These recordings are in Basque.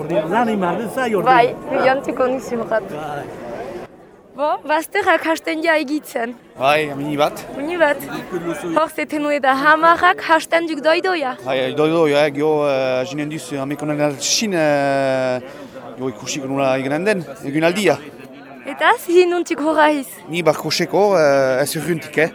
Ordean, lan imar, zai ordean. Bai, jantziko nizu horat. Bo, bazterrak hasten ja egitzen. Bai, amini bat. Uni bat, hor zeten da hamarrak hasten duk doidoia. Bai, doido, ja, gio, uh, jinen duz, amekonen altsin, uh, jo ikusik nula egenen den, egun aldia. Eta zihin nuntik horra iz. Ni barko seko, uh, ez urruntik, eh?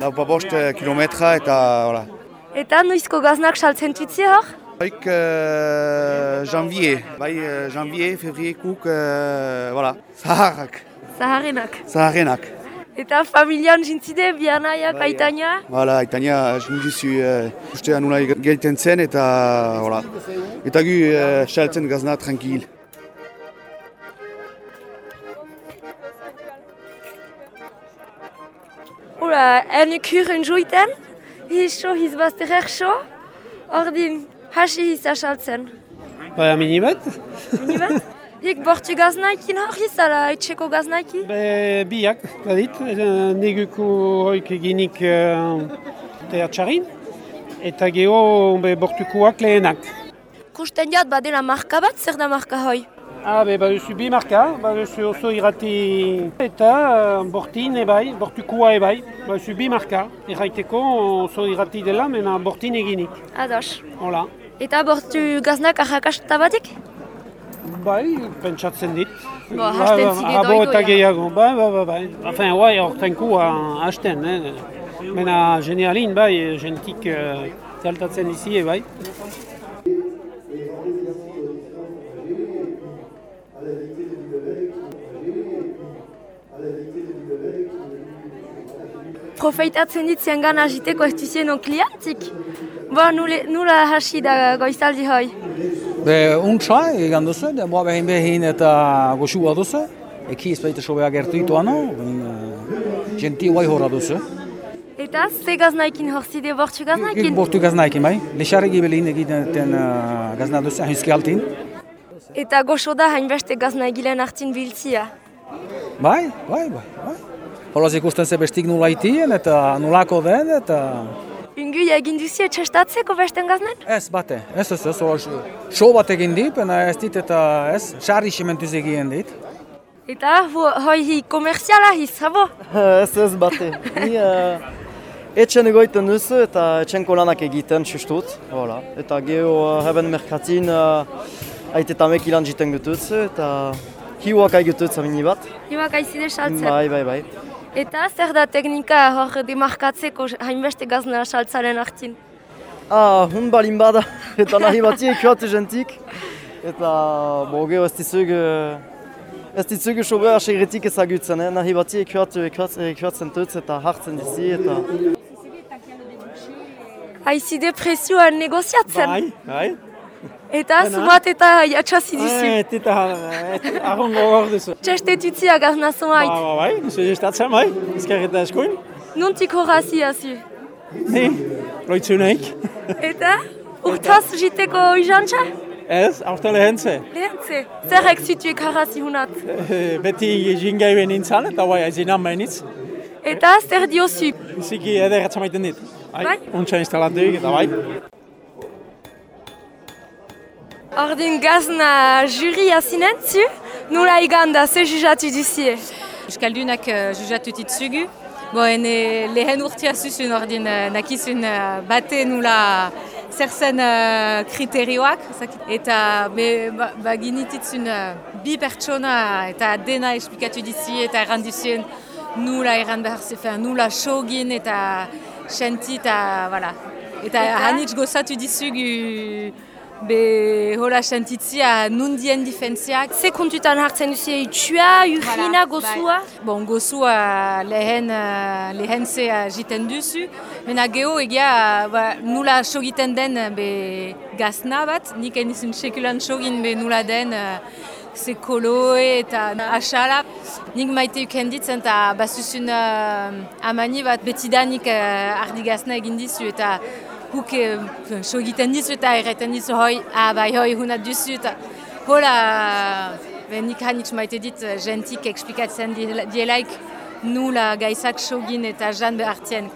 Da, ba bost uh, kilometra eta, hola. Eta noizko gaznak saltzen tutzi hor? Baik uh, janvier, bai uh, janvier, fevrier kuk, uh, voilà, zaharrak, Zaharenak. zaharrenak. Eta familian jintzide, bianaia, Bai, kaitania. Voilà, Itania, jindizu uh, ustea nula geliten zen eta, voilà. Eta gu uh, saltzen gazna tranquil. Ura, en ukuren joiten, hizo, hiz bazterrek so, ordin, hasi hiz asaltzen. Bai, amini bat. Ni bat? Hik bortu gaznaikin hor hiz, ala etxeko gaznaiki? Be, biak, badit, neguko hoik eginik uh, teatxarin. Eta geho be, bortukoak lehenak. Kusten jat badela marka bat, zer da marka hoi? Ah, be, baduzu bi marka, baduzu oso irrati eta uh, bortin ebai, bortukoa ebai. Baduzu bi marka, erraiteko oso irrati dela, mena bortin eginik. Ados. Hola. Eta bortu gaznak arrakasta batik? Bai, pentsatzen dit. Hasten Abo eta gehiago, bai, bai, bai, bai. Enfin, guai, hortenkua hasten, eh. Mena generalin, bai, gentik uh, zaltatzen izi, bai. Profeitatzen gana jiteko ez duzien klientik? Bo, nule, nula hasi da goizaldi hoi. Be untsa egan duzu, de moa behin behin eta goxua duzu. Eki ez baita sobea gertu ditu ano, genti guai horra duzu. Eta ze gaznaikin hor zide bortu gaznaikin? bortu gaznaikin bai, lexarri gibelin egiten uh, gazna duzu, ahizki altin. Eta goxo da hainbeste gaznaigilen hartin biltzia. Bai, bai, bai, bai. Holaz ikusten ze bestik nula itien eta nulako den eta... Ungu egin duzie txestatzeko besten gaznen? Ez bate, ez ez ez, hola show bat egin dit, pena ez dit eta ez, xarri simentuz egin dit. Eta ho- hoi hi komerziala hiz, habo? Ez ez bate. Ni uh, etxen egoiten duzu eta etxenko lanak egiten sustut. Voilà. Eta geho uh, heben merkatin uh, aitetamek ilan jiten gututzu eta hiuak aigututzu amini bat. Imak aizide saltzen. Bai, bai, bai. Eta zer da teknika hor demarkatzeko hainbeste gazna saltzaren hartin? Ah, hun balin bada eta nahi bati ekuatu jentik. Eta bo geho ez dizug uh, ez dizug sobea segretik ezagutzen, eh? nahi bati ekuatu ekuatzen dutz eta hartzen dizi eta... Haizide presioan negoziatzen. Bai, bai. Eta zumat eta jatsazi duzu. eta arrongo hor duzu. Txestetutzia gazna zoait. Ba, bai, duzu gestatzen, bai, ezker eta eskuin. Nuntik horrazi hazu. Ni, loitzuneik. Eta urtaz jiteko izantza? Ez, aurte lehentze. Lehentze. Zerrek zituek harrazi hunat. Eh, Beti jingai ben nintzen, eta bai, ez inan behinitz. Eta zer diozu? Biziki ederratzen maiten dit. Bai? Untsa instalatuik, eta bai. Ordin gazna juri hazinen zu? Nula iganda, ze jujatu duzie? Euskaldunak uh, jujatu ditzugu. Bo, ene lehen urtia zuzun ordin uh, nakizun uh, bate nula zer zen uh, kriterioak. Eta be, ba, ba ginititzun uh, bi pertsona eta dena esplikatu dizi eta errandizuen nula erran behar zefen, nula shogin eta senti eta, voilà. Eta hanitz gozatu dizugu be hola sentitzia nundien difentziak. Ze kontutan hartzen duzie itxua, Voilà, gozua? bai. Bon, gozua lehen, uh, lehen ze jiten duzu. Mena geho egia ba, nula sogiten den uh, be gazna bat. Nik enizun sekulan sogin be nula den ze koloe eta asala. Nik maite uken ditzen eta bazuzun uh, amani bat betidanik uh, ardi gazna egin dizu eta huk uh, sogiten dizu eta erreten dizu hoi, ah bai hoi hunat duzu eta hola nik hanitz maite dit, eh, gentik explikatzen diela- dielaik nula gaizak sogin eta jan behartien.